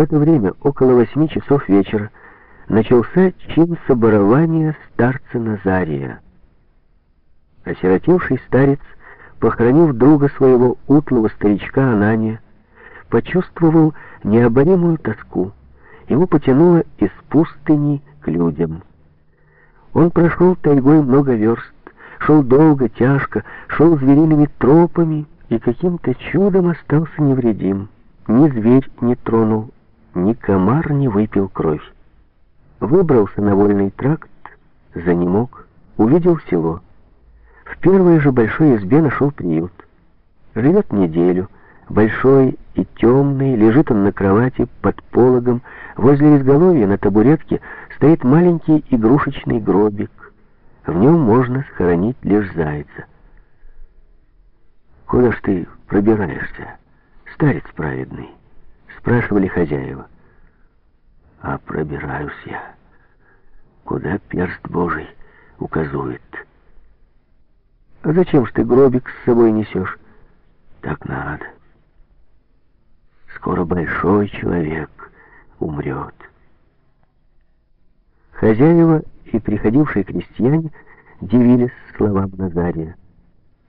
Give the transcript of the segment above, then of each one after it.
это время, около восьми часов вечера, начался чин соборования старца Назария. Осиротевший старец, похоронив друга своего утлого старичка Анания, почувствовал необоримую тоску. Его потянуло из пустыни к людям. Он прошел тайгой много верст, шел долго, тяжко, шел звериными тропами и каким-то чудом остался невредим. Ни зверь не тронул, ни комар не выпил кровь. Выбрался на вольный тракт, занемог, увидел село. В первой же большой избе нашел приют. Живет неделю, большой и темный, лежит он на кровати под пологом, возле изголовья на табуретке стоит маленький игрушечный гробик. В нем можно схоронить лишь зайца. «Куда ж ты пробираешься, старец праведный?» — спрашивали хозяева. «А пробираюсь я, куда перст Божий указует». «А зачем ж ты гробик с собой несешь?» «Так надо. Скоро большой человек умрет». Хозяева и приходившие крестьяне дивились словам Назария.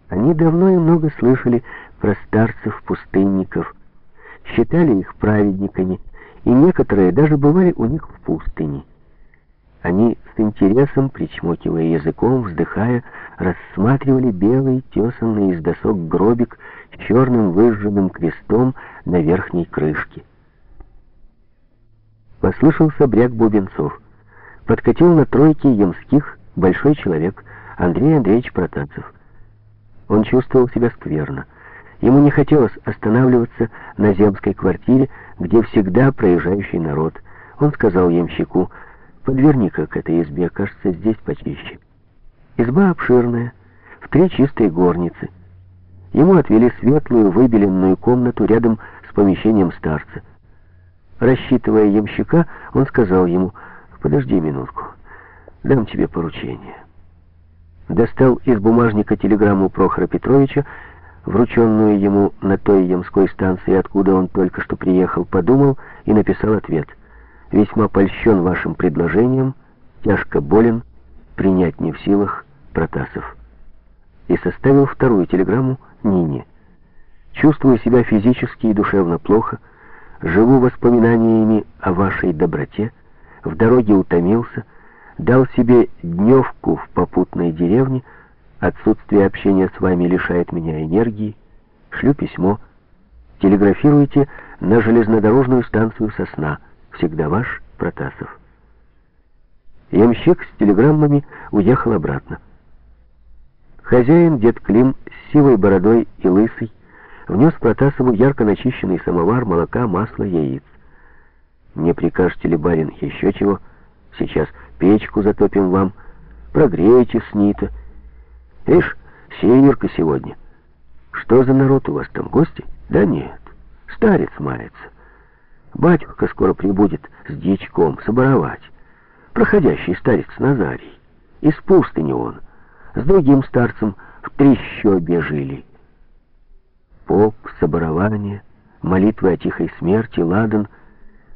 Они давно и много слышали про старцев-пустынников, считали их праведниками, и некоторые даже бывали у них в пустыне. Они с интересом, причмокивая языком, вздыхая, рассматривали белый, тесанный из досок гробик с черным выжженным крестом на верхней крышке. Послышался бряк бубенцов подкатил на тройке ямских большой человек Андрей Андреевич Протасов. Он чувствовал себя скверно. Ему не хотелось останавливаться на земской квартире, где всегда проезжающий народ. Он сказал ямщику, «Подверни-ка к этой избе, кажется, здесь почище». Изба обширная, в три чистые горницы. Ему отвели светлую выбеленную комнату рядом с помещением старца. Рассчитывая ямщика, он сказал ему, «Подожди минутку, дам тебе поручение». Достал из бумажника телеграмму Прохора Петровича, врученную ему на той ямской станции, откуда он только что приехал, подумал и написал ответ. «Весьма польщен вашим предложением, тяжко болен, принять не в силах, Протасов». И составил вторую телеграмму Нине. «Чувствую себя физически и душевно плохо, живу воспоминаниями о вашей доброте, в дороге утомился, дал себе дневку в попутной деревне, отсутствие общения с вами лишает меня энергии, шлю письмо, телеграфируйте на железнодорожную станцию «Сосна», всегда ваш Протасов. Ямщик с телеграммами уехал обратно. Хозяин, дед Клим, с сивой бородой и лысый, внес Протасову ярко начищенный самовар, молока, масла, яиц. Не прикажете ли, барин, еще чего? Сейчас печку затопим вам, прогреете снита. Ишь, северка сегодня. Что за народ у вас там, гости? Да нет, старец мается. Батюшка скоро прибудет с дичком соборовать. Проходящий старец Назарий. Из пустыни он. С другим старцем в трещобе жили. Поп, соборование, молитвы о тихой смерти, ладан —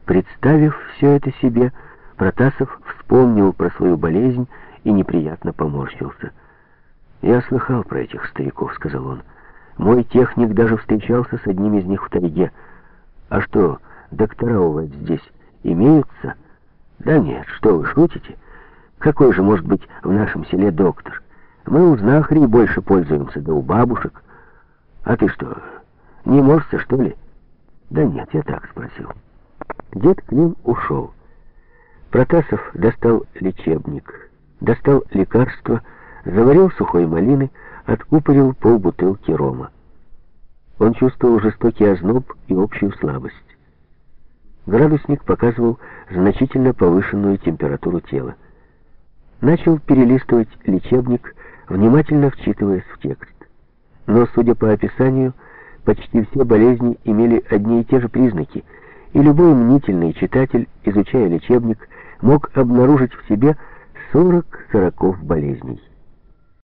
Представив все это себе, Протасов вспомнил про свою болезнь и неприятно поморщился. «Я слыхал про этих стариков», — сказал он. «Мой техник даже встречался с одним из них в тайге. А что, доктора у вас здесь имеются?» «Да нет, что вы, шутите? Какой же может быть в нашем селе доктор? Мы у знахарей больше пользуемся, да у бабушек. А ты что, не можешься, что ли?» «Да нет, я так спросил». Дед Клим ушел. Протасов достал лечебник, достал лекарство, заварил сухой малины, откупорил полбутылки рома. Он чувствовал жестокий озноб и общую слабость. Градусник показывал значительно повышенную температуру тела. Начал перелистывать лечебник, внимательно вчитываясь в текст. Но, судя по описанию, почти все болезни имели одни и те же признаки — и любой мнительный читатель, изучая лечебник, мог обнаружить в себе 40 сороков болезней.